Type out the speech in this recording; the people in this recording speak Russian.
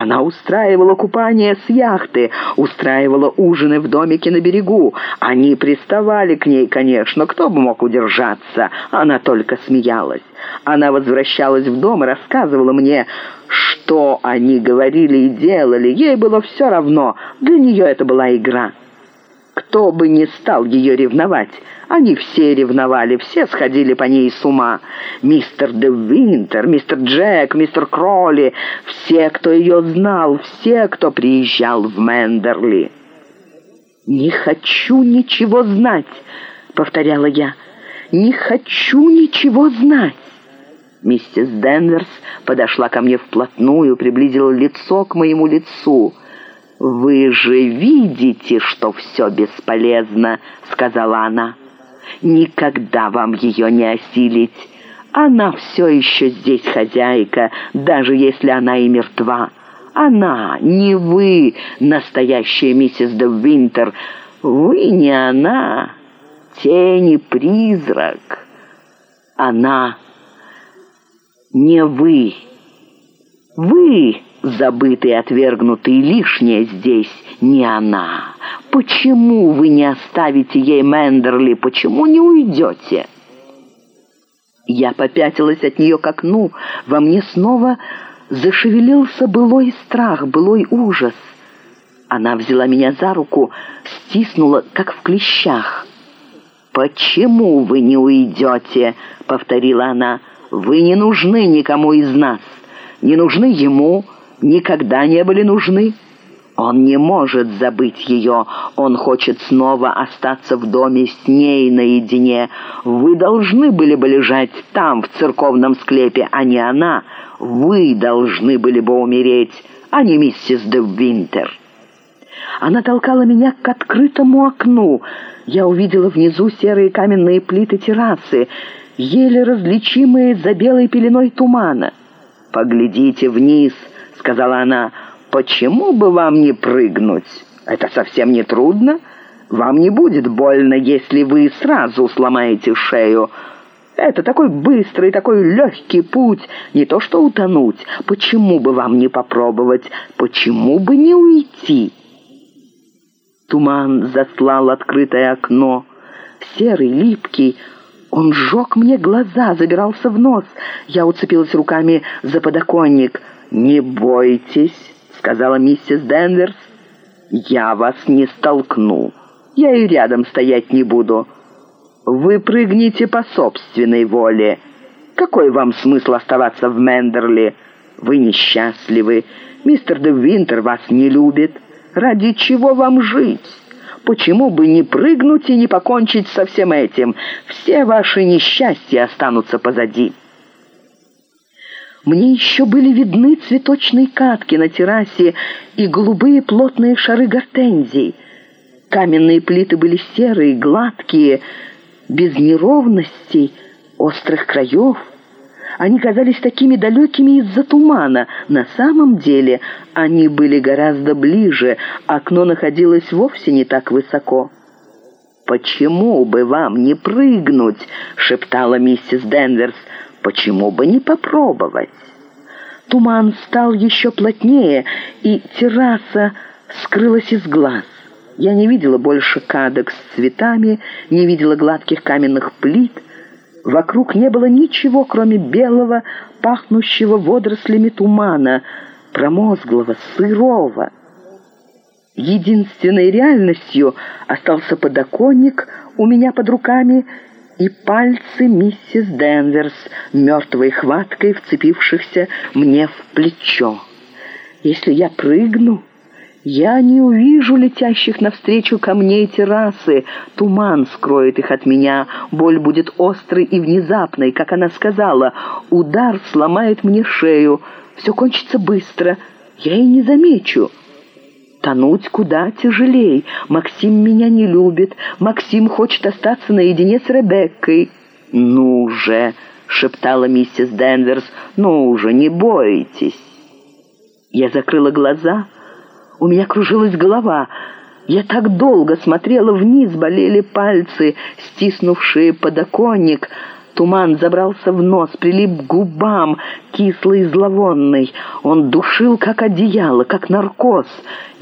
Она устраивала купание с яхты, устраивала ужины в домике на берегу. Они приставали к ней, конечно, кто бы мог удержаться. Она только смеялась. Она возвращалась в дом и рассказывала мне, что они говорили и делали. Ей было все равно, для нее это была игра. Кто бы не стал ее ревновать, они все ревновали, все сходили по ней с ума. Мистер Де Винтер, мистер Джек, мистер Кроли, все, кто ее знал, все, кто приезжал в Мендерли. «Не хочу ничего знать», — повторяла я. «Не хочу ничего знать». Миссис Денверс подошла ко мне вплотную, приблизила лицо к моему лицу — «Вы же видите, что все бесполезно», — сказала она. «Никогда вам ее не осилить. Она все еще здесь хозяйка, даже если она и мертва. Она, не вы, настоящая миссис де Винтер. Вы не она, тень и призрак. Она не вы. Вы...» забытый, отвергнутый, лишняя здесь не она. Почему вы не оставите ей Мендерли? Почему не уйдете?» Я попятилась от нее к окну. Во мне снова зашевелился былой страх, былой ужас. Она взяла меня за руку, стиснула, как в клещах. «Почему вы не уйдете?» — повторила она. «Вы не нужны никому из нас. Не нужны ему, никогда не были нужны. Он не может забыть ее, он хочет снова остаться в доме с ней наедине. Вы должны были бы лежать там, в церковном склепе, а не она. Вы должны были бы умереть, а не миссис де Винтер. Она толкала меня к открытому окну. Я увидела внизу серые каменные плиты террасы, еле различимые за белой пеленой тумана. «Поглядите вниз», — сказала она, — «почему бы вам не прыгнуть? Это совсем не трудно. Вам не будет больно, если вы сразу сломаете шею». Это такой быстрый, такой легкий путь, не то что утонуть. Почему бы вам не попробовать? Почему бы не уйти?» Туман заслал открытое окно. Серый, липкий, он сжег мне глаза, забирался в нос. Я уцепилась руками за подоконник — «Не бойтесь», — сказала миссис Денверс. «Я вас не столкну. Я и рядом стоять не буду. Вы прыгните по собственной воле. Какой вам смысл оставаться в Мендерли? Вы несчастливы. Мистер де Винтер вас не любит. Ради чего вам жить?» Почему бы не прыгнуть и не покончить со всем этим? Все ваши несчастья останутся позади». Мне еще были видны цветочные катки на террасе и голубые плотные шары гортензий. Каменные плиты были серые, гладкие, без неровностей, острых краев. Они казались такими далекими из-за тумана. На самом деле они были гораздо ближе, окно находилось вовсе не так высоко. «Почему бы вам не прыгнуть?» — шептала миссис Денверс. «Почему бы не попробовать?» Туман стал еще плотнее, и терраса скрылась из глаз. Я не видела больше кадок с цветами, не видела гладких каменных плит. Вокруг не было ничего, кроме белого, пахнущего водорослями тумана, промозглого, сырого. Единственной реальностью остался подоконник у меня под руками и пальцы миссис Денверс, мертвой хваткой вцепившихся мне в плечо. Если я прыгну, я не увижу летящих навстречу камней террасы. Туман скроет их от меня, боль будет острой и внезапной, как она сказала. Удар сломает мне шею, все кончится быстро, я и не замечу». Тонуть куда тяжелей. Максим меня не любит. Максим хочет остаться наедине с Ребеккой. «Ну же!» — шептала миссис Денверс. «Ну же, не бойтесь!» Я закрыла глаза. У меня кружилась голова. Я так долго смотрела вниз, болели пальцы, стиснувшие подоконник. Туман забрался в нос, прилип к губам, кислый и зловонный. Он душил, как одеяло, как наркоз.